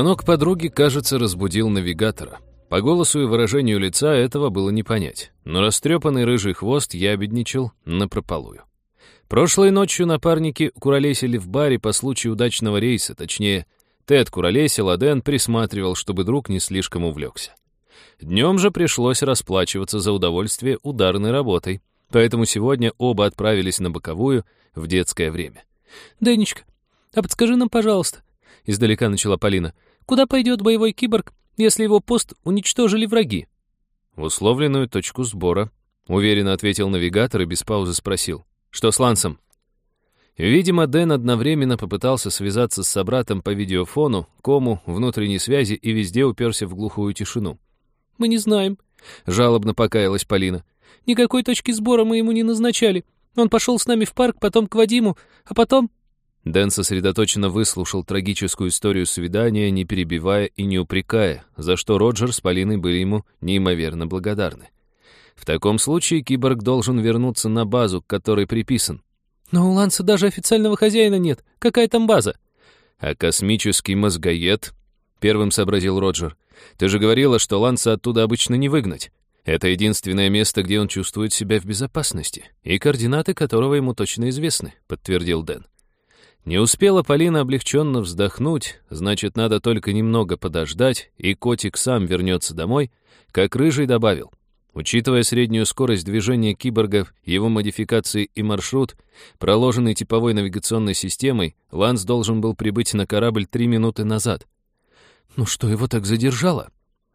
Звонок подруги, кажется, разбудил навигатора. По голосу и выражению лица этого было не понять, но растрепанный рыжий хвост ябедничал напропалую. Прошлой ночью напарники куролесили в баре по случаю удачного рейса, точнее, Тед куролесил, а Дэн присматривал, чтобы друг не слишком увлекся. Днем же пришлось расплачиваться за удовольствие ударной работой, поэтому сегодня оба отправились на боковую в детское время. «Дэнечка, а подскажи нам, пожалуйста, — издалека начала Полина. «Куда пойдет боевой киборг, если его пост уничтожили враги?» «В условленную точку сбора», — уверенно ответил навигатор и без паузы спросил. «Что с Лансом?» Видимо, Дэн одновременно попытался связаться с собратом по видеофону, кому, внутренней связи и везде уперся в глухую тишину. «Мы не знаем», — жалобно покаялась Полина. «Никакой точки сбора мы ему не назначали. Он пошел с нами в парк, потом к Вадиму, а потом...» Дэн сосредоточенно выслушал трагическую историю свидания, не перебивая и не упрекая, за что Роджер с Полиной были ему неимоверно благодарны. В таком случае киборг должен вернуться на базу, к которой приписан. «Но у Ланса даже официального хозяина нет. Какая там база?» «А космический мозгоед?» — первым сообразил Роджер. «Ты же говорила, что Ланса оттуда обычно не выгнать. Это единственное место, где он чувствует себя в безопасности, и координаты которого ему точно известны», — подтвердил Дэн. Не успела Полина облегченно вздохнуть, значит, надо только немного подождать, и котик сам вернется домой, как Рыжий добавил. Учитывая среднюю скорость движения киборгов, его модификации и маршрут, проложенный типовой навигационной системой, Ланс должен был прибыть на корабль три минуты назад. Ну что его так задержало?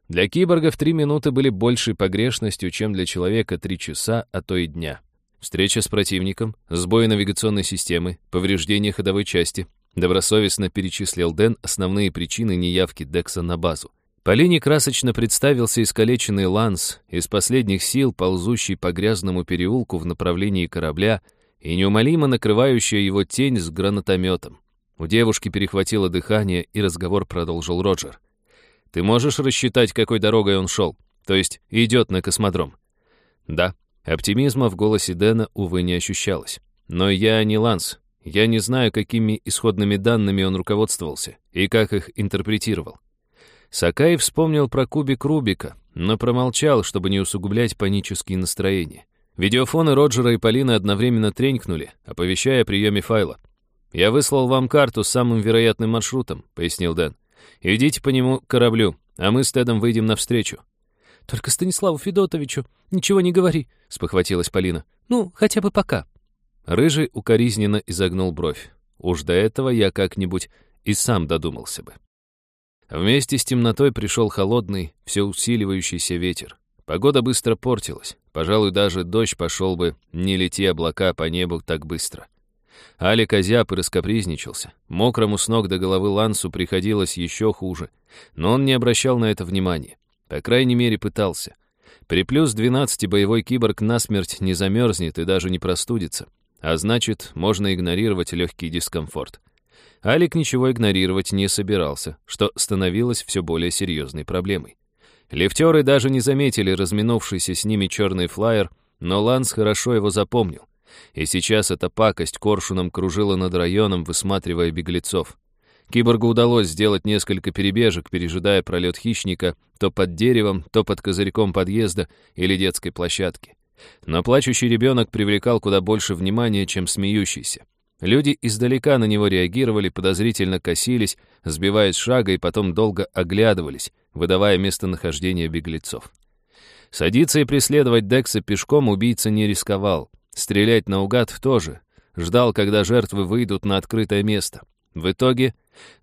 Для киборгов три минуты были большей погрешностью, чем для человека три часа, а то и дня. Встреча с противником, сбой навигационной системы, повреждение ходовой части. Добросовестно перечислил Дэн основные причины неявки Декса на базу. Полине красочно представился искалеченный Ланс, из последних сил ползущий по грязному переулку в направлении корабля и неумолимо накрывающая его тень с гранатометом. У девушки перехватило дыхание, и разговор продолжил Роджер. «Ты можешь рассчитать, какой дорогой он шел? То есть идет на космодром?» «Да», Оптимизма в голосе Дэна, увы, не ощущалось. Но я не Ланс. Я не знаю, какими исходными данными он руководствовался и как их интерпретировал. Сакаев вспомнил про кубик Рубика, но промолчал, чтобы не усугублять панические настроения. Видеофоны Роджера и Полины одновременно тренькнули, оповещая о приеме файла. «Я выслал вам карту с самым вероятным маршрутом», — пояснил Дэн. «Идите по нему к кораблю, а мы с Тедом выйдем навстречу. «Только Станиславу Федотовичу ничего не говори», — спохватилась Полина. «Ну, хотя бы пока». Рыжий укоризненно изогнул бровь. Уж до этого я как-нибудь и сам додумался бы. Вместе с темнотой пришел холодный, все усиливающийся ветер. Погода быстро портилась. Пожалуй, даже дождь пошел бы, не лети облака по небу так быстро. Алик озяб раскопризничался. Мокрому с ног до головы Лансу приходилось еще хуже, но он не обращал на это внимания. По крайней мере, пытался. При плюс 12 боевой киборг насмерть не замерзнет и даже не простудится. А значит, можно игнорировать легкий дискомфорт. Алик ничего игнорировать не собирался, что становилось все более серьезной проблемой. Лифтеры даже не заметили разминувшийся с ними черный флайер, но Ланс хорошо его запомнил. И сейчас эта пакость коршуном кружила над районом, высматривая беглецов. Киборгу удалось сделать несколько перебежек, пережидая пролет хищника то под деревом, то под козырьком подъезда или детской площадки. Но плачущий ребенок привлекал куда больше внимания, чем смеющийся. Люди издалека на него реагировали, подозрительно косились, сбиваясь шага и потом долго оглядывались, выдавая местонахождение беглецов. Садиться и преследовать Декса пешком убийца не рисковал. Стрелять наугад тоже. Ждал, когда жертвы выйдут на открытое место. В итоге,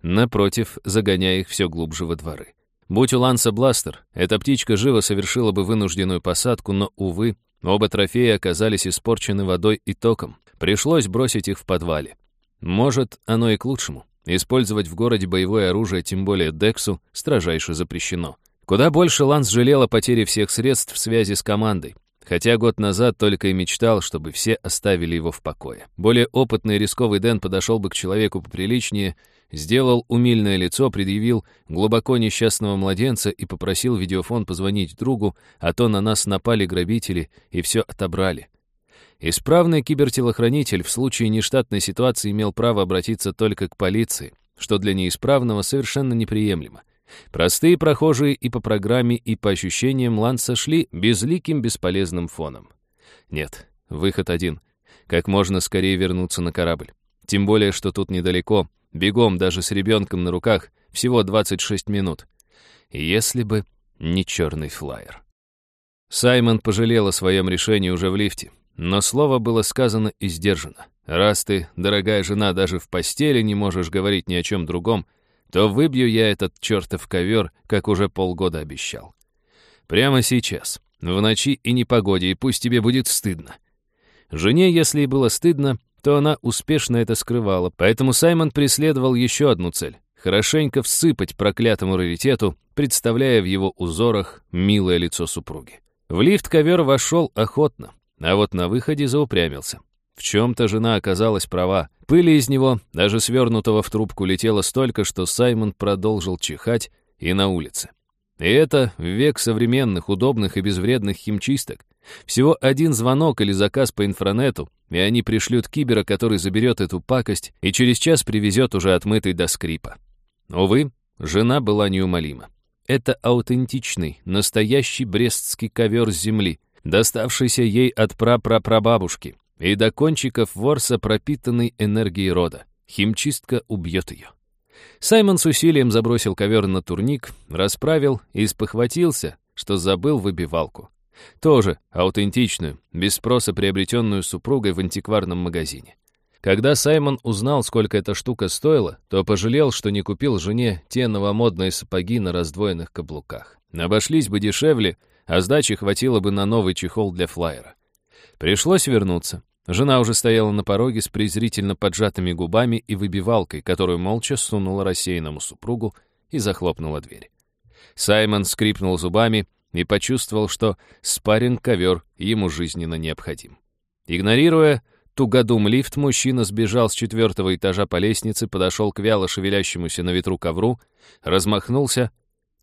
напротив, загоняя их все глубже во дворы. Будь у Ланса бластер, эта птичка живо совершила бы вынужденную посадку, но, увы, оба трофея оказались испорчены водой и током. Пришлось бросить их в подвале. Может, оно и к лучшему. Использовать в городе боевое оружие, тем более Дексу, строжайше запрещено. Куда больше Ланс жалел о потере всех средств в связи с командой. Хотя год назад только и мечтал, чтобы все оставили его в покое. Более опытный и рисковый Дэн подошел бы к человеку поприличнее, сделал умильное лицо, предъявил глубоко несчастного младенца и попросил видеофон позвонить другу, а то на нас напали грабители и все отобрали. Исправный кибертелохранитель в случае нештатной ситуации имел право обратиться только к полиции, что для неисправного совершенно неприемлемо. Простые прохожие и по программе, и по ощущениям Ланса шли безликим бесполезным фоном. Нет, выход один. Как можно скорее вернуться на корабль. Тем более, что тут недалеко, бегом даже с ребенком на руках, всего 26 минут. Если бы не черный флайер. Саймон пожалел о своем решении уже в лифте, но слово было сказано и сдержано. Раз ты, дорогая жена, даже в постели не можешь говорить ни о чем другом, то выбью я этот чертов ковер, как уже полгода обещал. Прямо сейчас, в ночи и непогоде, и пусть тебе будет стыдно. Жене, если и было стыдно, то она успешно это скрывала, поэтому Саймон преследовал еще одну цель — хорошенько всыпать проклятому раритету, представляя в его узорах милое лицо супруги. В лифт ковер вошел охотно, а вот на выходе заупрямился. В чем-то жена оказалась права. Пыли из него, даже свернутого в трубку, летело столько, что Саймон продолжил чихать и на улице. И это в век современных, удобных и безвредных химчисток. Всего один звонок или заказ по инфранету, и они пришлют кибера, который заберет эту пакость и через час привезет уже отмытый до скрипа. Увы, жена была неумолима. Это аутентичный, настоящий брестский ковер с земли, доставшийся ей от прапрапрабабушки, и до кончиков ворса пропитанный энергией рода. Химчистка убьет ее. Саймон с усилием забросил ковер на турник, расправил и спохватился, что забыл выбивалку. Тоже аутентичную, без спроса приобретенную супругой в антикварном магазине. Когда Саймон узнал, сколько эта штука стоила, то пожалел, что не купил жене те новомодные сапоги на раздвоенных каблуках. Обошлись бы дешевле, а сдачи хватило бы на новый чехол для флайера. Пришлось вернуться. Жена уже стояла на пороге с презрительно поджатыми губами и выбивалкой, которую молча сунула рассеянному супругу и захлопнула дверь. Саймон скрипнул зубами и почувствовал, что спарринг-ковер ему жизненно необходим. Игнорируя тугодум лифт, мужчина сбежал с четвертого этажа по лестнице, подошел к вяло шевелящемуся на ветру ковру, размахнулся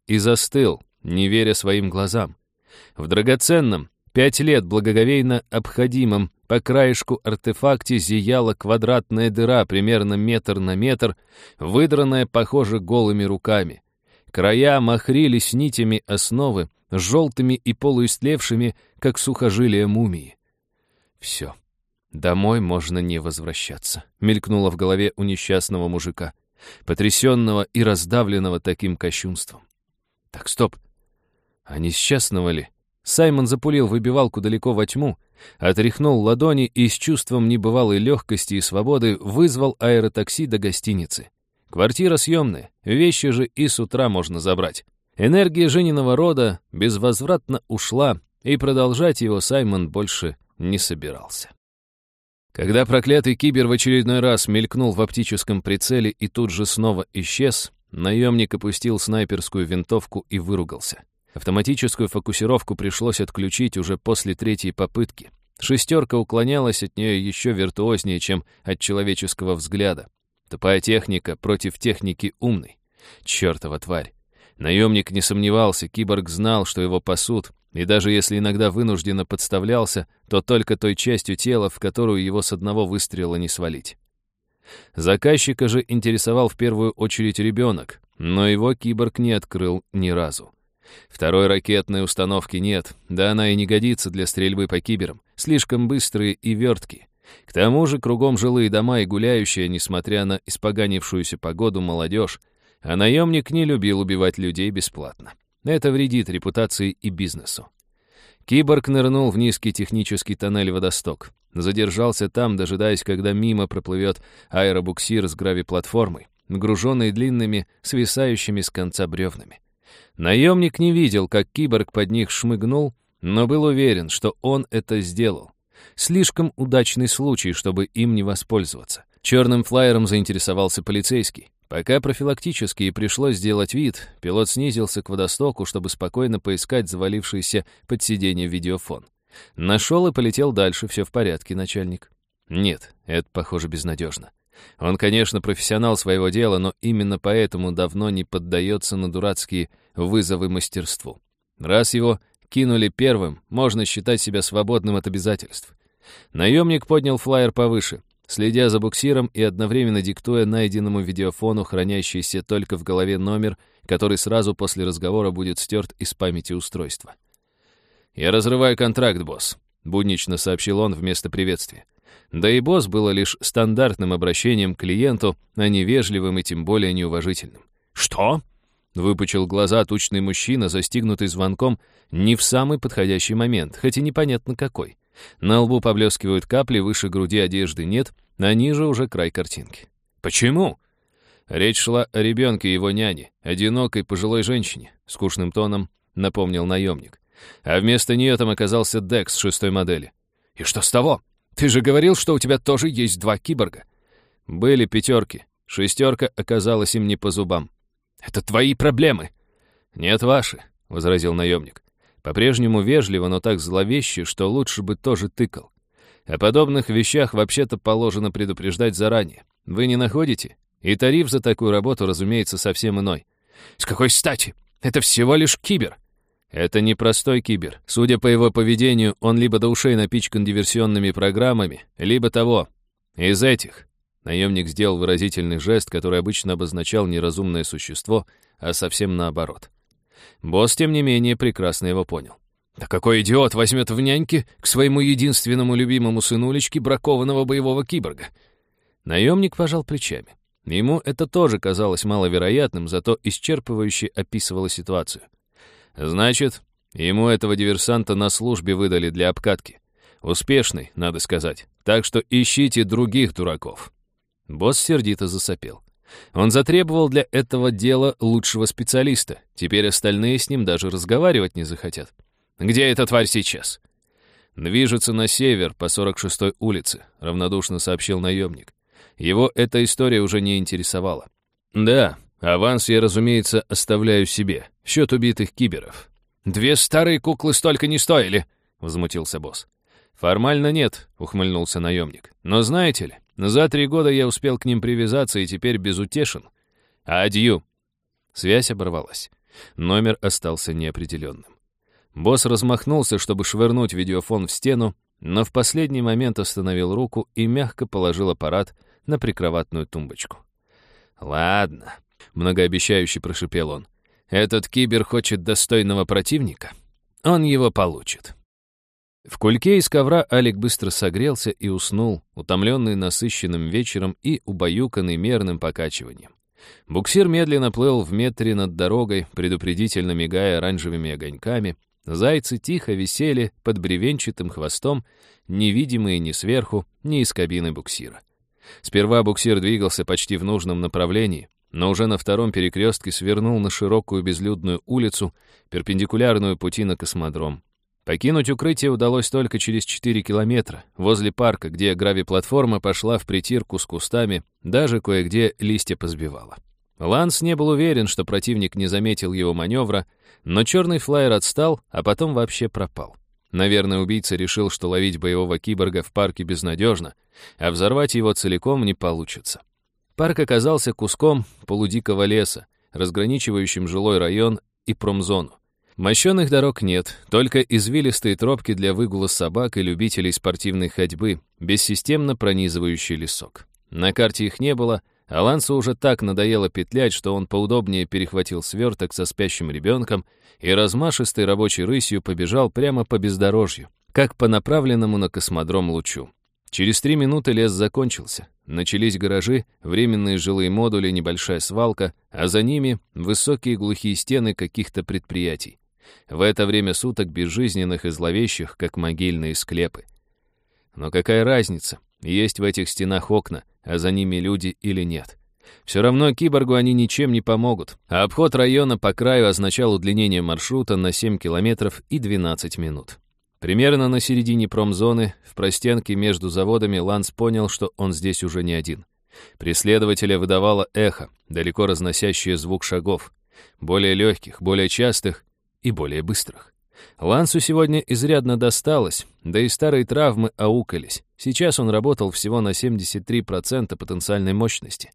и застыл, не веря своим глазам. В драгоценном, Пять лет благоговейно обходимым по краешку артефакте зияла квадратная дыра примерно метр на метр, выдранная, похоже, голыми руками. Края махрились нитями основы, желтыми и полуистлевшими, как сухожилия мумии. Все. Домой можно не возвращаться, мелькнуло в голове у несчастного мужика, потрясенного и раздавленного таким кощунством. Так, стоп. А несчастного ли? Саймон запулил выбивалку далеко во тьму, отряхнул ладони и с чувством небывалой легкости и свободы вызвал аэротакси до гостиницы. Квартира съемная, вещи же и с утра можно забрать. Энергия Жениного рода безвозвратно ушла, и продолжать его Саймон больше не собирался. Когда проклятый кибер в очередной раз мелькнул в оптическом прицеле и тут же снова исчез, наемник опустил снайперскую винтовку и выругался. Автоматическую фокусировку пришлось отключить уже после третьей попытки. Шестерка уклонялась от нее еще виртуознее, чем от человеческого взгляда. Тупая техника против техники умной. Чертова тварь. Наемник не сомневался, киборг знал, что его пасут, и даже если иногда вынужденно подставлялся, то только той частью тела, в которую его с одного выстрела не свалить. Заказчика же интересовал в первую очередь ребенок, но его киборг не открыл ни разу. Второй ракетной установки нет, да она и не годится для стрельбы по киберам, слишком быстрые и верткие. К тому же кругом жилые дома и гуляющая, несмотря на испоганившуюся погоду, молодежь, а наемник не любил убивать людей бесплатно. Это вредит репутации и бизнесу. Киборг нырнул в низкий технический тоннель «Водосток». Задержался там, дожидаясь, когда мимо проплывет аэробуксир с гравиплатформой, нагруженный длинными, свисающими с конца бревнами. Наемник не видел, как киборг под них шмыгнул, но был уверен, что он это сделал. Слишком удачный случай, чтобы им не воспользоваться. Черным флайером заинтересовался полицейский. Пока профилактически пришлось сделать вид, пилот снизился к водостоку, чтобы спокойно поискать завалившийся под сиденье видеофон. Нашел и полетел дальше, все в порядке, начальник. Нет, это, похоже, безнадежно. Он, конечно, профессионал своего дела, но именно поэтому давно не поддается на дурацкие вызовы мастерству. Раз его кинули первым, можно считать себя свободным от обязательств. Наемник поднял флайер повыше. Следя за буксиром и одновременно диктуя найденному видеофону хранящийся только в голове номер, который сразу после разговора будет стерт из памяти устройства. «Я разрываю контракт, босс», — буднично сообщил он вместо приветствия. Да и босс было лишь стандартным обращением к клиенту, а не вежливым и тем более неуважительным. «Что?» — выпучил глаза тучный мужчина, застигнутый звонком не в самый подходящий момент, хотя непонятно какой. На лбу поблескивают капли, выше груди одежды нет, а ниже уже край картинки. «Почему?» Речь шла о ребенке его няни, одинокой пожилой женщине, скучным тоном напомнил наемник. А вместо нее там оказался Декс шестой модели. «И что с того? Ты же говорил, что у тебя тоже есть два киборга». Были пятерки. Шестерка оказалась им не по зубам. «Это твои проблемы». «Нет, ваши», — возразил наемник. По-прежнему вежливо, но так зловеще, что лучше бы тоже тыкал. О подобных вещах вообще-то положено предупреждать заранее. Вы не находите? И тариф за такую работу, разумеется, совсем иной. С какой стати? Это всего лишь кибер. Это не простой кибер. Судя по его поведению, он либо до ушей напичкан диверсионными программами, либо того. Из этих. Наемник сделал выразительный жест, который обычно обозначал неразумное существо, а совсем наоборот. Босс, тем не менее, прекрасно его понял. Да какой идиот возьмет в няньки к своему единственному любимому сынулечке бракованного боевого киборга? Наемник пожал плечами. Ему это тоже казалось маловероятным, зато исчерпывающе описывало ситуацию. Значит, ему этого диверсанта на службе выдали для обкатки. Успешный, надо сказать. Так что ищите других дураков. Босс сердито засопел. Он затребовал для этого дела лучшего специалиста. Теперь остальные с ним даже разговаривать не захотят. «Где эта тварь сейчас?» «Движется на север, по 46-й улице», — равнодушно сообщил наемник. Его эта история уже не интересовала. «Да, аванс я, разумеется, оставляю себе. Счет убитых киберов». «Две старые куклы столько не стоили», — возмутился босс. «Формально нет», — ухмыльнулся наемник. «Но знаете ли, за три года я успел к ним привязаться и теперь безутешен. Адью». Связь оборвалась. Номер остался неопределенным. Босс размахнулся, чтобы швырнуть видеофон в стену, но в последний момент остановил руку и мягко положил аппарат на прикроватную тумбочку. «Ладно», — многообещающе прошипел он. «Этот кибер хочет достойного противника. Он его получит». В кульке из ковра Алик быстро согрелся и уснул, утомленный насыщенным вечером и убаюканный мерным покачиванием. Буксир медленно плыл в метре над дорогой, предупредительно мигая оранжевыми огоньками. Зайцы тихо висели под бревенчатым хвостом, невидимые ни сверху, ни из кабины буксира. Сперва буксир двигался почти в нужном направлении, но уже на втором перекрестке свернул на широкую безлюдную улицу, перпендикулярную пути на космодром. Покинуть укрытие удалось только через 4 километра, возле парка, где гравиплатформа пошла в притирку с кустами, даже кое-где листья позбивала. Ланс не был уверен, что противник не заметил его маневра, но черный флайер отстал, а потом вообще пропал. Наверное, убийца решил, что ловить боевого киборга в парке безнадежно, а взорвать его целиком не получится. Парк оказался куском полудикого леса, разграничивающим жилой район и промзону. Мощенных дорог нет, только извилистые тропки для выгула собак и любителей спортивной ходьбы, бессистемно пронизывающий лесок. На карте их не было, а Лансу уже так надоело петлять, что он поудобнее перехватил сверток со спящим ребенком и размашистой рабочей рысью побежал прямо по бездорожью, как по направленному на космодром лучу. Через три минуты лес закончился. Начались гаражи, временные жилые модули, небольшая свалка, а за ними высокие глухие стены каких-то предприятий. В это время суток безжизненных и зловещих, как могильные склепы. Но какая разница, есть в этих стенах окна, а за ними люди или нет? Все равно киборгу они ничем не помогут, а обход района по краю означал удлинение маршрута на 7 километров и 12 минут. Примерно на середине промзоны, в простенке между заводами, Ланс понял, что он здесь уже не один. Преследователя выдавало эхо, далеко разносящее звук шагов. Более легких, более частых и более быстрых. Лансу сегодня изрядно досталось, да и старые травмы аукались. Сейчас он работал всего на 73% потенциальной мощности.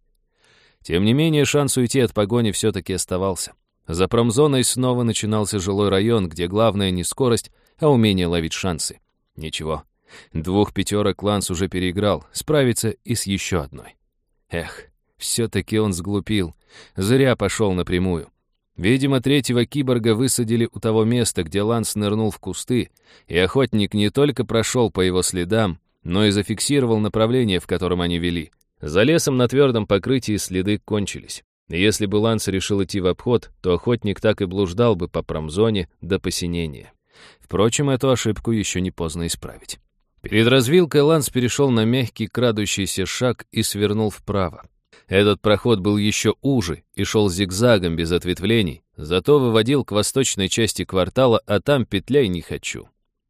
Тем не менее, шанс уйти от погони все-таки оставался. За промзоной снова начинался жилой район, где главное не скорость, а умение ловить шансы. Ничего, Двух пятерок Ланс уже переиграл, справится и с еще одной. Эх, все-таки он сглупил. Зря пошел напрямую. Видимо, третьего киборга высадили у того места, где Ланс нырнул в кусты, и охотник не только прошел по его следам, но и зафиксировал направление, в котором они вели. За лесом на твердом покрытии следы кончились. Если бы Ланс решил идти в обход, то охотник так и блуждал бы по промзоне до посинения. Впрочем, эту ошибку еще не поздно исправить. Перед развилкой Ланс перешел на мягкий крадущийся шаг и свернул вправо. Этот проход был еще уже и шел зигзагом без ответвлений, зато выводил к восточной части квартала, а там петляй не хочу.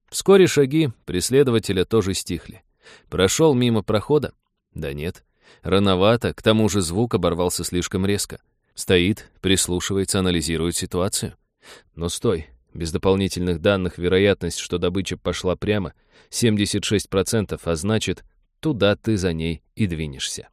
Вскоре шаги преследователя тоже стихли. Прошел мимо прохода? Да нет. Рановато, к тому же звук оборвался слишком резко. Стоит, прислушивается, анализирует ситуацию. Но стой, без дополнительных данных вероятность, что добыча пошла прямо, 76%, а значит, туда ты за ней и двинешься.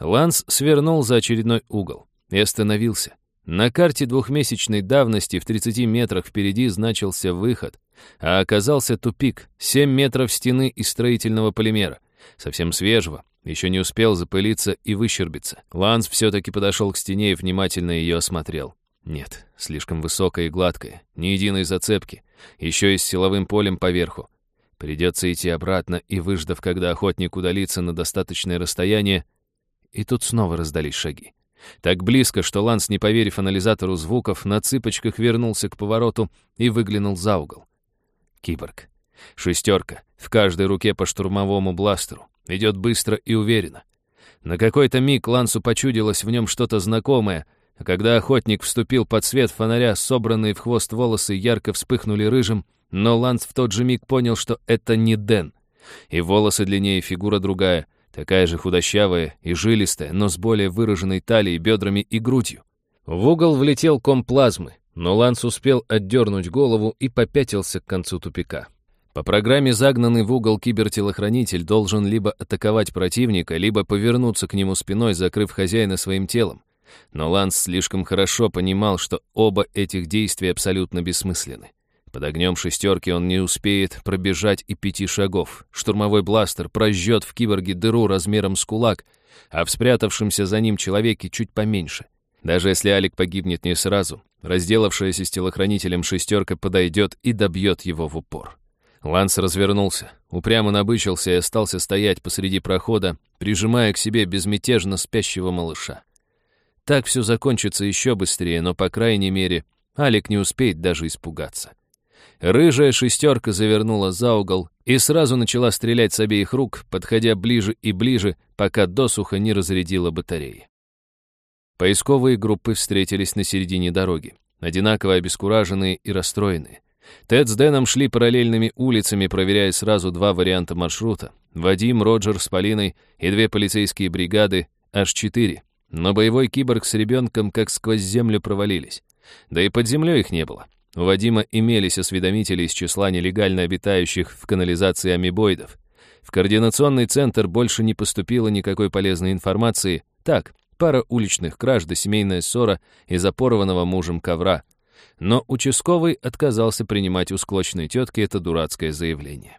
Ланс свернул за очередной угол и остановился. На карте двухмесячной давности в 30 метрах впереди значился выход, а оказался тупик, 7 метров стены из строительного полимера, совсем свежего, еще не успел запылиться и выщербиться. Ланс все-таки подошел к стене и внимательно ее осмотрел. Нет, слишком высокая и гладкая, ни единой зацепки, еще и с силовым полем поверху. Придется идти обратно и, выждав, когда охотник удалится на достаточное расстояние, и тут снова раздались шаги. Так близко, что Ланс, не поверив анализатору звуков, на цыпочках вернулся к повороту и выглянул за угол. Киборг. Шестерка. В каждой руке по штурмовому бластеру. Идет быстро и уверенно. На какой-то миг Лансу почудилось в нем что-то знакомое, а когда охотник вступил под свет фонаря, собранные в хвост волосы ярко вспыхнули рыжим, но Ланс в тот же миг понял, что это не Дэн. И волосы длиннее, фигура другая — такая же худощавая и жилистая, но с более выраженной талией, бедрами и грудью. В угол влетел ком плазмы, но Ланс успел отдернуть голову и попятился к концу тупика. По программе загнанный в угол кибертелохранитель должен либо атаковать противника, либо повернуться к нему спиной, закрыв хозяина своим телом. Но Ланс слишком хорошо понимал, что оба этих действия абсолютно бессмысленны. Под огнем шестерки он не успеет пробежать и пяти шагов. Штурмовой бластер прожжет в киборге дыру размером с кулак, а в спрятавшемся за ним человеке чуть поменьше. Даже если Алик погибнет не сразу, разделавшаяся с телохранителем шестерка подойдет и добьет его в упор. Ланс развернулся, упрямо набычился и остался стоять посреди прохода, прижимая к себе безмятежно спящего малыша. Так все закончится еще быстрее, но, по крайней мере, Алик не успеет даже испугаться. Рыжая шестерка завернула за угол и сразу начала стрелять с обеих рук, подходя ближе и ближе, пока досуха не разрядила батареи. Поисковые группы встретились на середине дороги, одинаково обескураженные и расстроенные. Тед с Дэном шли параллельными улицами, проверяя сразу два варианта маршрута. Вадим, Роджер с Полиной и две полицейские бригады, аж четыре. Но боевой киборг с ребенком как сквозь землю провалились. Да и под землей их не было. У Вадима имелись осведомители из числа нелегально обитающих в канализации амебоидов. В координационный центр больше не поступило никакой полезной информации. Так, пара уличных краж да семейная ссора из-за порванного мужем ковра. Но участковый отказался принимать у склочной тетки это дурацкое заявление.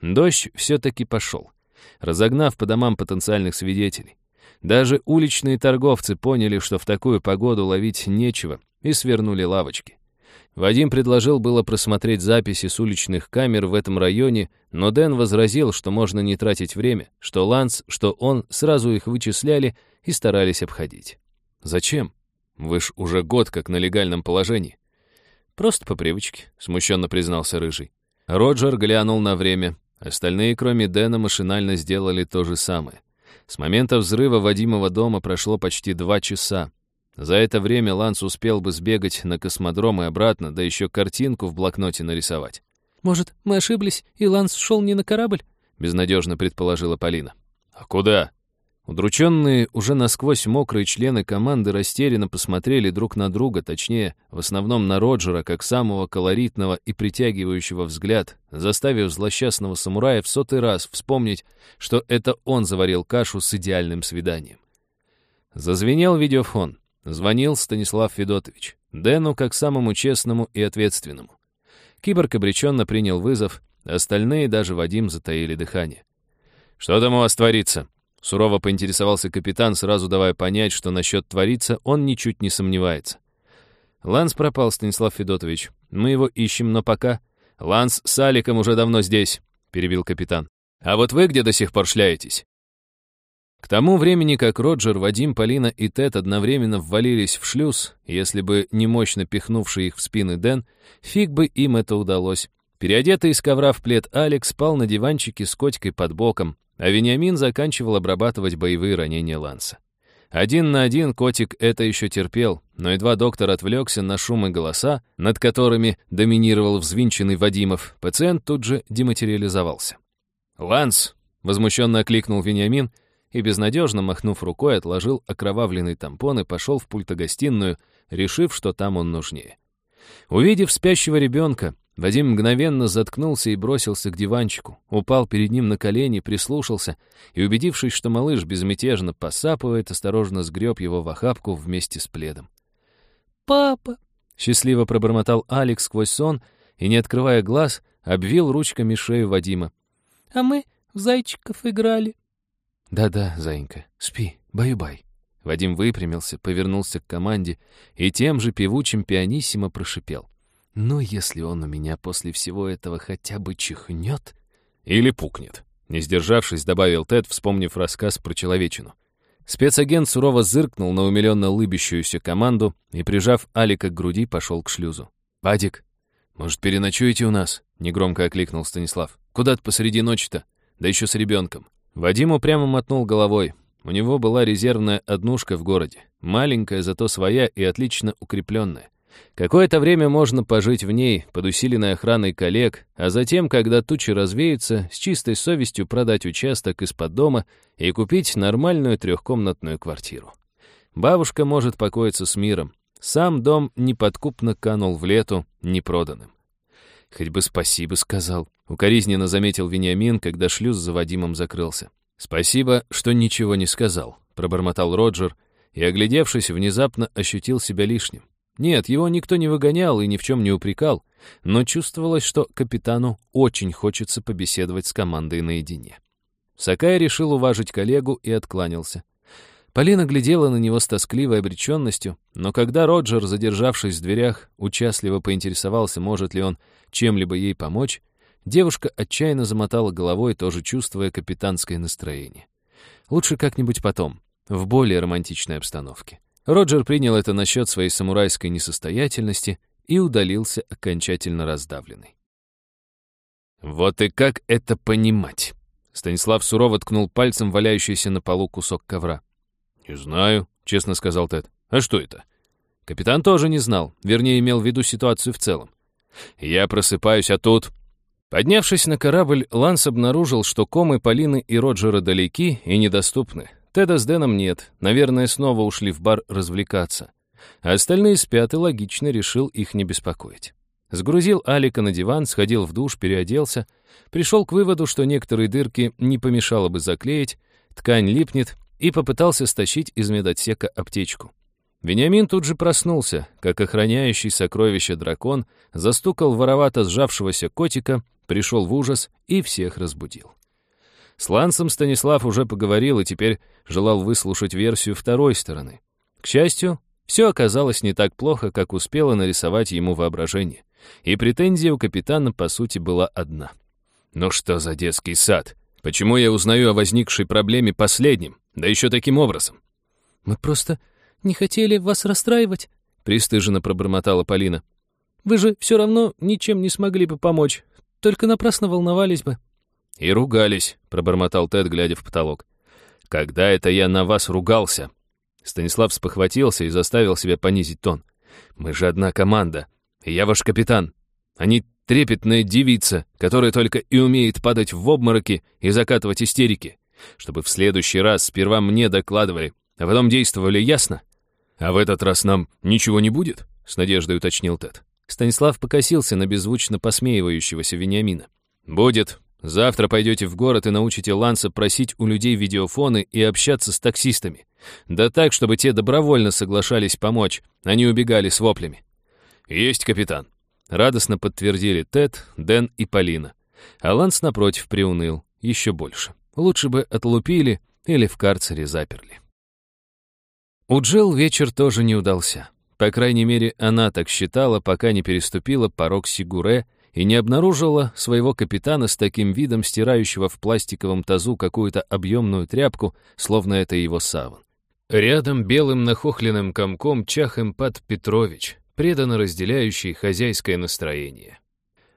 Дождь все-таки пошел, разогнав по домам потенциальных свидетелей. Даже уличные торговцы поняли, что в такую погоду ловить нечего, и свернули лавочки. Вадим предложил было просмотреть записи с уличных камер в этом районе, но Дэн возразил, что можно не тратить время, что Ланс, что он сразу их вычисляли и старались обходить. «Зачем? Вы ж уже год как на легальном положении». «Просто по привычке», — смущенно признался Рыжий. Роджер глянул на время. Остальные, кроме Дэна, машинально сделали то же самое. С момента взрыва Вадимова дома прошло почти два часа. За это время Ланс успел бы сбегать на космодром и обратно, да еще картинку в блокноте нарисовать. «Может, мы ошиблись, и Ланс шел не на корабль?» — безнадежно предположила Полина. «А куда?» Удрученные, уже насквозь мокрые члены команды растерянно посмотрели друг на друга, точнее, в основном на Роджера, как самого колоритного и притягивающего взгляд, заставив злосчастного самурая в сотый раз вспомнить, что это он заварил кашу с идеальным свиданием. Зазвенел видеофон. Звонил Станислав Федотович. Дэну как самому честному и ответственному. Киборг обреченно принял вызов, остальные, даже Вадим, затаили дыхание. «Что там у вас творится?» Сурово поинтересовался капитан, сразу давая понять, что насчет творится он ничуть не сомневается. «Ланс пропал, Станислав Федотович. Мы его ищем, но пока...» «Ланс с Аликом уже давно здесь», — перебил капитан. «А вот вы где до сих пор шляетесь?» К тому времени, как Роджер, Вадим, Полина и Тед одновременно ввалились в шлюз, если бы не мощно пихнувший их в спины Дэн, фиг бы им это удалось. Переодетый из ковра в плед Алекс спал на диванчике с котикой под боком, а Вениамин заканчивал обрабатывать боевые ранения Ланса. Один на один котик это еще терпел, но едва доктор отвлекся на шум и голоса, над которыми доминировал взвинченный Вадимов, пациент тут же дематериализовался. «Ланс!» — возмущенно окликнул Вениамин и, безнадежно махнув рукой, отложил окровавленный тампон и пошел в пультогостиную, решив, что там он нужнее. Увидев спящего ребенка, Вадим мгновенно заткнулся и бросился к диванчику, упал перед ним на колени, прислушался и, убедившись, что малыш безмятежно посапывает, осторожно сгреб его в охапку вместе с пледом. «Папа!» — счастливо пробормотал Алекс сквозь сон и, не открывая глаз, обвил ручками шею Вадима. «А мы в зайчиков играли». «Да-да, зайенька, спи, баю-бай». Вадим выпрямился, повернулся к команде и тем же певучим пианиссимо прошипел. «Ну, если он у меня после всего этого хотя бы чихнет...» «Или пукнет», — не сдержавшись, добавил Тед, вспомнив рассказ про человечину. Спецагент сурово зыркнул на умиленно улыбящуюся команду и, прижав Алика к груди, пошел к шлюзу. «Падик, может, переночуете у нас?» — негромко окликнул Станислав. «Куда ты посреди ночи-то? Да еще с ребенком». Вадим упрямо мотнул головой. У него была резервная однушка в городе. Маленькая, зато своя и отлично укрепленная. Какое-то время можно пожить в ней, под усиленной охраной коллег, а затем, когда тучи развеются, с чистой совестью продать участок из-под дома и купить нормальную трехкомнатную квартиру. Бабушка может покоиться с миром. Сам дом неподкупно канул в лету, непроданным. Хоть бы спасибо сказал. Укоризненно заметил Вениамин, когда шлюз за Вадимом закрылся. «Спасибо, что ничего не сказал», — пробормотал Роджер, и, оглядевшись, внезапно ощутил себя лишним. Нет, его никто не выгонял и ни в чем не упрекал, но чувствовалось, что капитану очень хочется побеседовать с командой наедине. Сакай решил уважить коллегу и откланялся. Полина глядела на него с тоскливой обреченностью, но когда Роджер, задержавшись в дверях, участливо поинтересовался, может ли он чем-либо ей помочь, девушка отчаянно замотала головой, тоже чувствуя капитанское настроение. Лучше как-нибудь потом, в более романтичной обстановке. Роджер принял это насчет своей самурайской несостоятельности и удалился окончательно раздавленный. «Вот и как это понимать?» Станислав сурово ткнул пальцем валяющийся на полу кусок ковра. «Не знаю», — честно сказал Тед. «А что это?» Капитан тоже не знал, вернее, имел в виду ситуацию в целом. «Я просыпаюсь, а тут...» Поднявшись на корабль, Ланс обнаружил, что комы Полины и Роджера далеки и недоступны. Теда с Дэном нет, наверное, снова ушли в бар развлекаться. А остальные спят, и логично решил их не беспокоить. Сгрузил Алика на диван, сходил в душ, переоделся, пришел к выводу, что некоторые дырки не помешало бы заклеить, ткань липнет, и попытался стащить из медотсека аптечку. Вениамин тут же проснулся, как охраняющий сокровище дракон, застукал воровато сжавшегося котика, пришел в ужас и всех разбудил. С Лансом Станислав уже поговорил и теперь желал выслушать версию второй стороны. К счастью, все оказалось не так плохо, как успело нарисовать ему воображение. И претензия у капитана, по сути, была одна. «Ну что за детский сад? Почему я узнаю о возникшей проблеме последним? Да еще таким образом. «Мы просто не хотели вас расстраивать», — пристыженно пробормотала Полина. «Вы же все равно ничем не смогли бы помочь, только напрасно волновались бы». «И ругались», — пробормотал Тед, глядя в потолок. «Когда это я на вас ругался?» Станислав спохватился и заставил себя понизить тон. «Мы же одна команда, и я ваш капитан. Они трепетная девица, которая только и умеет падать в обмороки и закатывать истерики чтобы в следующий раз сперва мне докладывали, а потом действовали ясно. А в этот раз нам ничего не будет?» — с надеждой уточнил Тед. Станислав покосился на беззвучно посмеивающегося Вениамина. «Будет. Завтра пойдете в город и научите Ланса просить у людей видеофоны и общаться с таксистами. Да так, чтобы те добровольно соглашались помочь, а не убегали с воплями». «Есть, капитан», — радостно подтвердили Тед, Дэн и Полина. А Ланс, напротив, приуныл еще больше. Лучше бы отлупили или в карцере заперли. У Джилл вечер тоже не удался. По крайней мере, она так считала, пока не переступила порог Сигуре и не обнаружила своего капитана с таким видом стирающего в пластиковом тазу какую-то объемную тряпку, словно это его саван. Рядом белым нахохленным комком чах Эмпат Петрович, преданно разделяющий хозяйское настроение.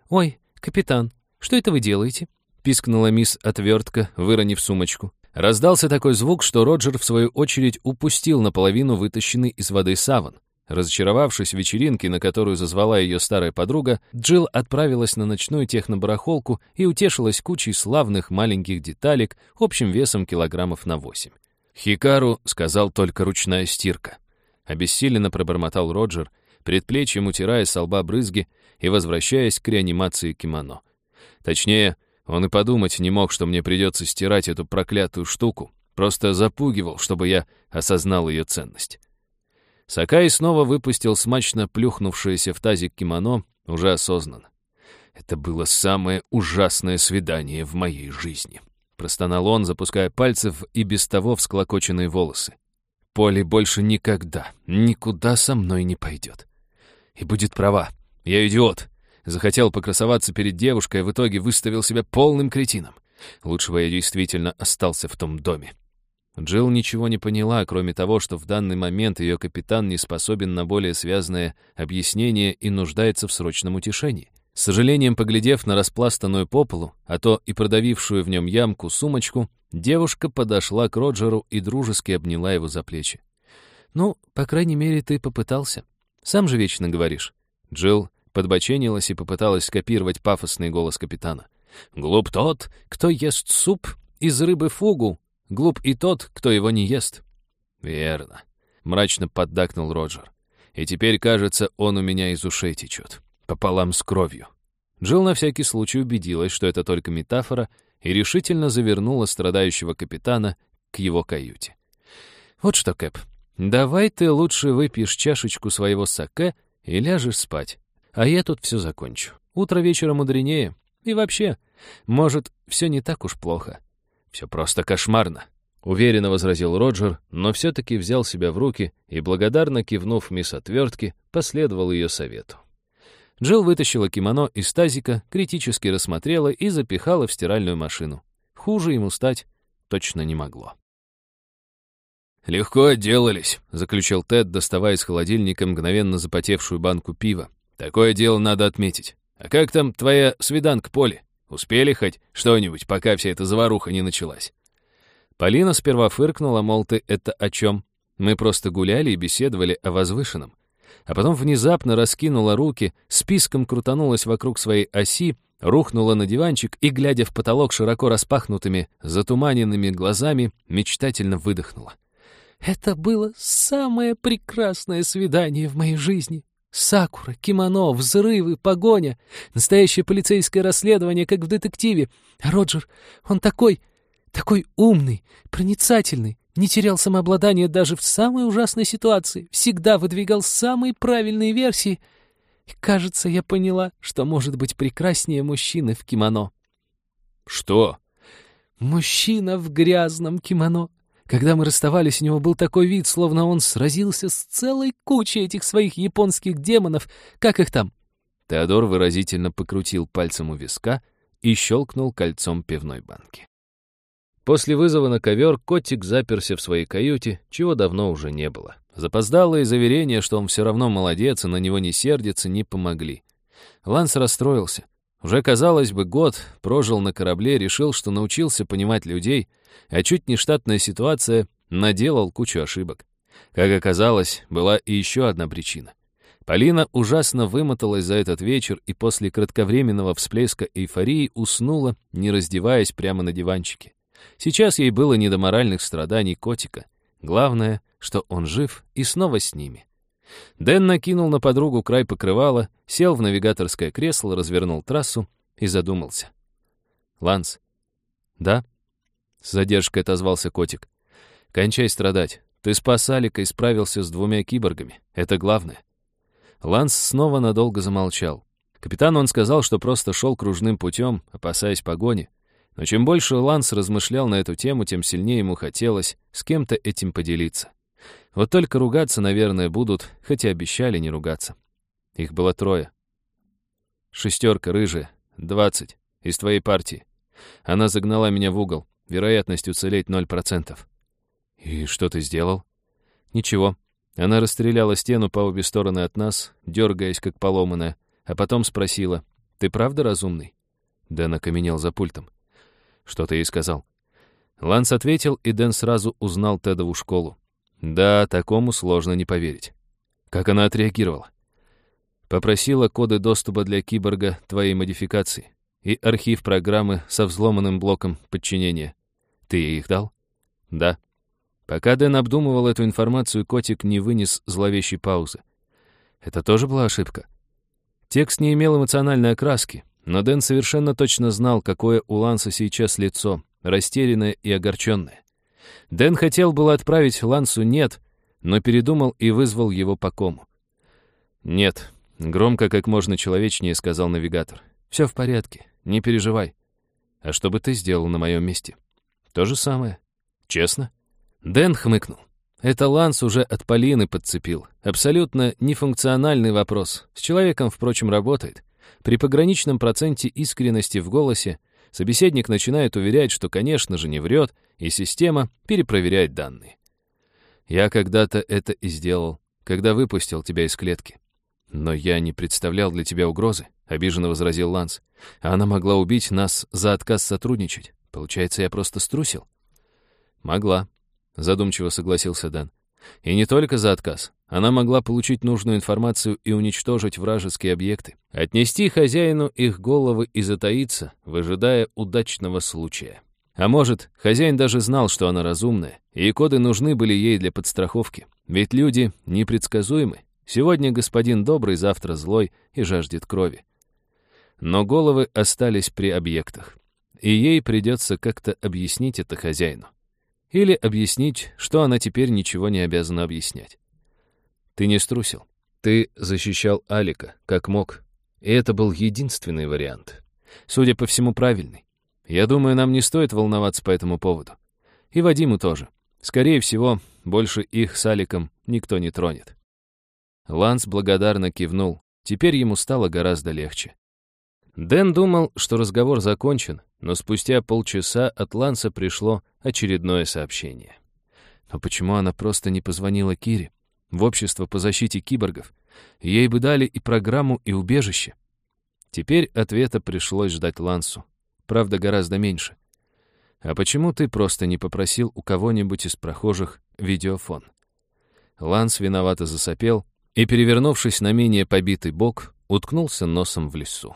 «Ой, капитан, что это вы делаете?» — пискнула мисс Отвертка, выронив сумочку. Раздался такой звук, что Роджер, в свою очередь, упустил наполовину вытащенный из воды саван. Разочаровавшись в вечеринке, на которую зазвала ее старая подруга, Джилл отправилась на ночную технобарахолку и утешилась кучей славных маленьких деталек общим весом килограммов на восемь. «Хикару», — сказал только ручная стирка. Обессиленно пробормотал Роджер, предплечьем утирая с лба брызги и возвращаясь к реанимации кимоно. Точнее, он и подумать не мог, что мне придется стирать эту проклятую штуку, просто запугивал, чтобы я осознал ее ценность. Сакай снова выпустил смачно плюхнувшееся в тазик кимоно, уже осознанно. Это было самое ужасное свидание в моей жизни. Простонал он, запуская пальцы в и без того всклокоченные волосы. Поле больше никогда, никуда со мной не пойдет. И будет права. Я идиот. Захотел покрасоваться перед девушкой, а в итоге выставил себя полным кретином. Лучше бы я действительно остался в том доме. Джилл ничего не поняла, кроме того, что в данный момент ее капитан не способен на более связанное объяснение и нуждается в срочном утешении. С сожалением поглядев на распластанную по полу, а то и продавившую в нем ямку сумочку, девушка подошла к Роджеру и дружески обняла его за плечи. «Ну, по крайней мере, ты попытался. Сам же вечно говоришь». Джилл подбоченилась и попыталась скопировать пафосный голос капитана. «Глуп тот, кто ест суп из рыбы фугу, Глуп и тот, кто его не ест». «Верно», — мрачно поддакнул Роджер. «И теперь, кажется, он у меня из ушей течет, пополам с кровью». Джилл на всякий случай убедилась, что это только метафора, и решительно завернула страдающего капитана к его каюте. «Вот что, Кэп, давай ты лучше выпьешь чашечку своего саке и ляжешь спать, а я тут все закончу. Утро вечера мудренее. И вообще, может, все не так уж плохо. «Все просто кошмарно», — уверенно возразил Роджер, но все-таки взял себя в руки и, благодарно кивнув мисс Отвертки, последовал ее совету. Джилл вытащила кимоно из тазика, критически рассмотрела и запихала в стиральную машину. Хуже ему стать точно не могло. «Легко отделались», — заключил Тед, доставая из холодильника мгновенно запотевшую банку пива. «Такое дело надо отметить. А как там твоя свиданка, Поли?» Успели хоть что-нибудь, пока вся эта заваруха не началась?» Полина сперва фыркнула, мол, ты это о чем? Мы просто гуляли и беседовали о возвышенном. А потом внезапно раскинула руки, списком крутанулась вокруг своей оси, рухнула на диванчик и, глядя в потолок широко распахнутыми, затуманенными глазами, мечтательно выдохнула. «Это было самое прекрасное свидание в моей жизни. Сакура, кимоно, взрывы, погоня. Настоящее полицейское расследование, как в детективе. А Роджер, он такой, такой умный, проницательный, не терял самообладание даже в самой ужасной ситуации, всегда выдвигал самые правильные версии. И, кажется, я поняла, что может быть прекраснее мужчины в кимоно. «Что?» «Мужчина в грязном кимоно. Когда мы расставались, у него был такой вид, словно он сразился с целой кучей этих своих японских демонов. Как их там?» Теодор выразительно покрутил пальцем у виска и щелкнул кольцом пивной банки. После вызова на ковер котик заперся в своей каюте, чего давно уже не было. Запоздалые заверения, что он все равно молодец и на него не сердится, не помогли. Ланс расстроился. Уже, казалось бы, год прожил на корабле, решил, что научился понимать людей, а чуть не штатная ситуация наделал кучу ошибок. Как оказалось, была и еще одна причина. Полина ужасно вымоталась за этот вечер и после кратковременного всплеска эйфории уснула, не раздеваясь прямо на диванчике. Сейчас ей было не до моральных страданий котика. Главное, что он жив и снова с ними. Дэн накинул на подругу край покрывала, сел в навигаторское кресло, развернул трассу и задумался. «Ланс». «Да?» С задержкой отозвался котик. «Кончай страдать. Ты спас Алика и справился с двумя киборгами. Это главное». Ланс снова надолго замолчал. Капитану он сказал, что просто шел кружным путем, опасаясь погони. Но чем больше Ланс размышлял на эту тему, тем сильнее ему хотелось с кем-то этим поделиться. Вот только ругаться, наверное, будут, хотя обещали не ругаться. Их было трое. Шестерка, рыжая, двадцать, из твоей партии. Она загнала меня в угол, вероятность уцелеть ноль процентов. И что ты сделал? Ничего. Она расстреляла стену по обе стороны от нас, дергаясь, как поломанная, а потом спросила, «Ты правда разумный?» Дэн окаменел за пультом. «Что ты ей сказал?» Ланс ответил, и Дэн сразу узнал Тедову школу. Да, такому сложно не поверить. Как она отреагировала? Попросила коды доступа для киборга твоей модификации и архив программы со взломанным блоком подчинения. Ты ей их дал? Да. Пока Дэн обдумывал эту информацию, котик не вынес зловещей паузы. Это тоже была ошибка. Текст не имел эмоциональной окраски, но Дэн совершенно точно знал, какое у Ланса сейчас лицо, растерянное и огорченное. Дэн хотел было отправить Лансу «нет», но передумал и вызвал его по кому. «Нет», — громко, как можно человечнее сказал навигатор. «Все в порядке, не переживай». «А что бы ты сделал на моем месте?» «То же самое. Честно?» Дэн хмыкнул. Это Ланс уже от Полины подцепил. Абсолютно нефункциональный вопрос. С человеком, впрочем, работает. При пограничном проценте искренности в голосе собеседник начинает уверять, что, конечно же, не врет, и система перепроверяет данные. Я когда-то это и сделал, когда выпустил тебя из клетки. Но я не представлял для тебя угрозы, обиженно возразил Ланс. Она могла убить нас за отказ сотрудничать. Получается, я просто струсил? Могла, задумчиво согласился Дэн. И не только за отказ. Она могла получить нужную информацию и уничтожить вражеские объекты, отнести хозяину их головы и затаиться, выжидая удачного случая. А может, хозяин даже знал, что она разумная, и коды нужны были ей для подстраховки. Ведь люди непредсказуемы. Сегодня господин добрый, завтра злой и жаждет крови. Но головы остались при объектах. И ей придется как-то объяснить это хозяину. Или объяснить, что она теперь ничего не обязана объяснять. Ты не струсил. Ты защищал Алика, как мог. И это был единственный вариант. Судя по всему, правильный. Я думаю, нам не стоит волноваться по этому поводу. И Вадиму тоже. Скорее всего, больше их с Аликом никто не тронет. Ланс благодарно кивнул. Теперь ему стало гораздо легче. Дэн думал, что разговор закончен, но спустя полчаса от Ланса пришло очередное сообщение. Но почему она просто не позвонила Кире? В общество по защите киборгов. Ей бы дали и программу, и убежище. Теперь ответа пришлось ждать Лансу правда, гораздо меньше. А почему ты просто не попросил у кого-нибудь из прохожих видеофон? Ланс виновато засопел и, перевернувшись на менее побитый бок, уткнулся носом в лесу.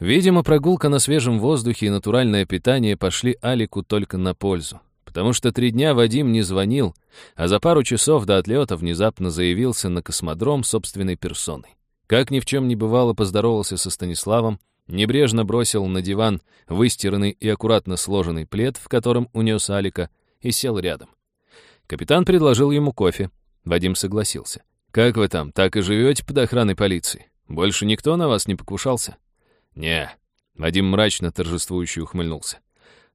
Видимо, прогулка на свежем воздухе и натуральное питание пошли Алику только на пользу, потому что три дня Вадим не звонил, а за пару часов до отлета внезапно заявился на космодром собственной персоной. Как ни в чем не бывало, поздоровался со Станиславом, Небрежно бросил на диван выстиранный и аккуратно сложенный плед, в котором унес Алика, и сел рядом. Капитан предложил ему кофе. Вадим согласился. «Как вы там, так и живете под охраной полиции? Больше никто на вас не покушался?» «Не». Вадим мрачно торжествующе ухмыльнулся.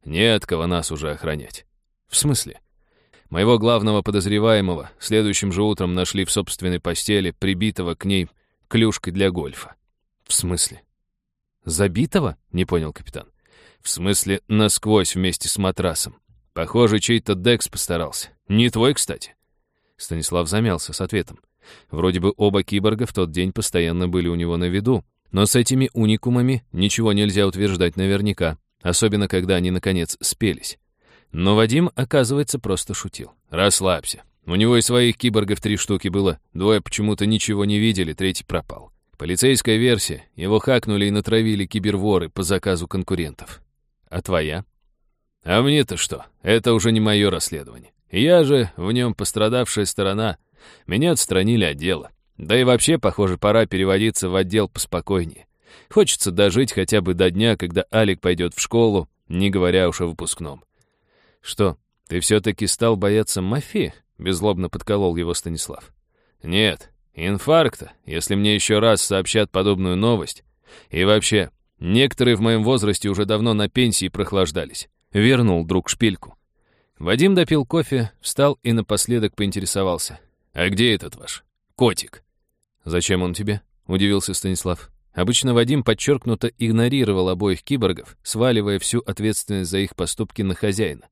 «Нет кого нас уже охранять». «В смысле?» Моего главного подозреваемого следующим же утром нашли в собственной постели, прибитого к ней клюшкой для гольфа. «В смысле?» «Забитого?» — не понял капитан. «В смысле, насквозь вместе с матрасом. Похоже, чей-то Декс постарался. Не твой, кстати». Станислав замялся с ответом. Вроде бы оба киборга в тот день постоянно были у него на виду, но с этими уникумами ничего нельзя утверждать наверняка, особенно когда они, наконец, спелись. Но Вадим, оказывается, просто шутил. «Расслабься. У него и своих киборгов три штуки было. Двое почему-то ничего не видели, третий пропал. Полицейская версия. Его хакнули и натравили киберворы по заказу конкурентов. А твоя? А мне-то что? Это уже не мое расследование. Я же в нем пострадавшая сторона. Меня отстранили от дела. Да и вообще, похоже, пора переводиться в отдел поспокойнее. Хочется дожить хотя бы до дня, когда Алик пойдет в школу, не говоря уж о выпускном. Что, ты все-таки стал бояться мафии? Беззлобно подколол его Станислав. Нет, Инфаркта, если мне еще раз сообщат подобную новость. И вообще, некоторые в моем возрасте уже давно на пенсии прохлаждались. Вернул друг шпильку. Вадим допил кофе, встал и напоследок поинтересовался. «А где этот ваш? Котик?» «Зачем он тебе?» — удивился Станислав. Обычно Вадим подчеркнуто игнорировал обоих киборгов, сваливая всю ответственность за их поступки на хозяина.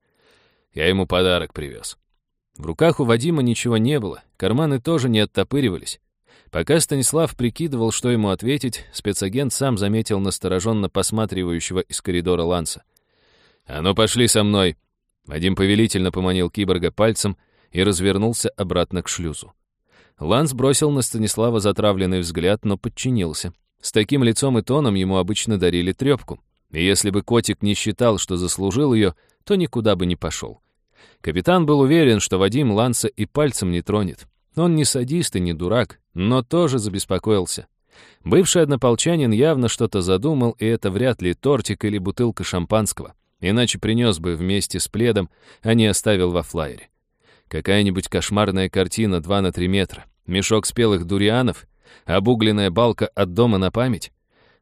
«Я ему подарок привез». В руках у Вадима ничего не было, карманы тоже не оттопыривались. Пока Станислав прикидывал, что ему ответить, спецагент сам заметил настороженно посматривающего из коридора Ланса. «А ну пошли со мной!» Вадим повелительно поманил киборга пальцем и развернулся обратно к шлюзу. Ланс бросил на Станислава затравленный взгляд, но подчинился. С таким лицом и тоном ему обычно дарили трепку. И если бы котик не считал, что заслужил ее, то никуда бы не пошел. Капитан был уверен, что Вадим Ланса и пальцем не тронет. Он не садист и не дурак, но тоже забеспокоился. Бывший однополчанин явно что-то задумал, и это вряд ли тортик или бутылка шампанского. Иначе принес бы вместе с пледом, а не оставил во флайере. Какая-нибудь кошмарная картина 2 на 3 метра, мешок спелых дурианов, обугленная балка от дома на память.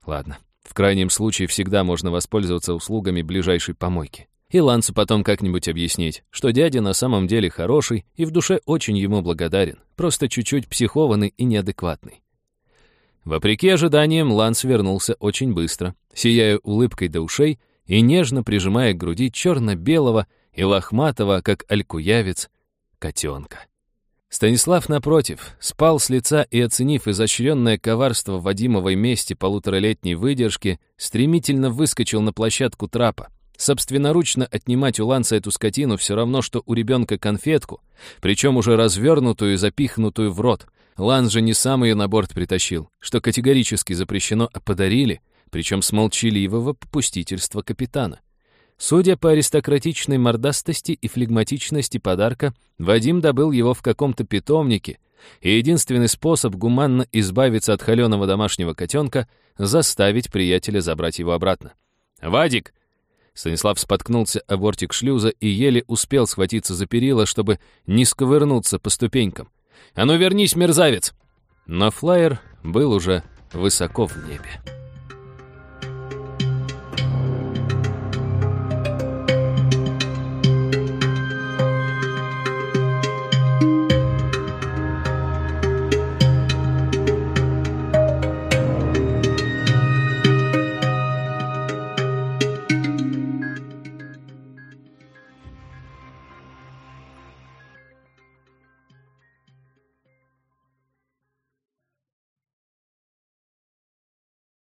Ладно, в крайнем случае всегда можно воспользоваться услугами ближайшей помойки. И Лансу потом как-нибудь объяснить, что дядя на самом деле хороший и в душе очень ему благодарен, просто чуть-чуть психованный и неадекватный. Вопреки ожиданиям, Ланс вернулся очень быстро, сияя улыбкой до ушей и нежно прижимая к груди черно-белого и лохматого, как алькуявец, котенка. Станислав, напротив, спал с лица и, оценив изощренное коварство Вадимовой мести полуторалетней выдержки, стремительно выскочил на площадку трапа. Собственноручно отнимать у Ланса эту скотину все равно, что у ребенка конфетку, причем уже развернутую и запихнутую в рот. Ланс же не сам ее на борт притащил, что категорически запрещено, а подарили, причем с молчаливого попустительства капитана. Судя по аристократичной мордастости и флегматичности подарка, Вадим добыл его в каком-то питомнике, и единственный способ гуманно избавиться от холеного домашнего котенка — заставить приятеля забрать его обратно. «Вадик!» Станислав споткнулся о бортик шлюза и еле успел схватиться за перила, чтобы не сковырнуться по ступенькам. «А ну вернись, мерзавец!» Но флайер был уже высоко в небе.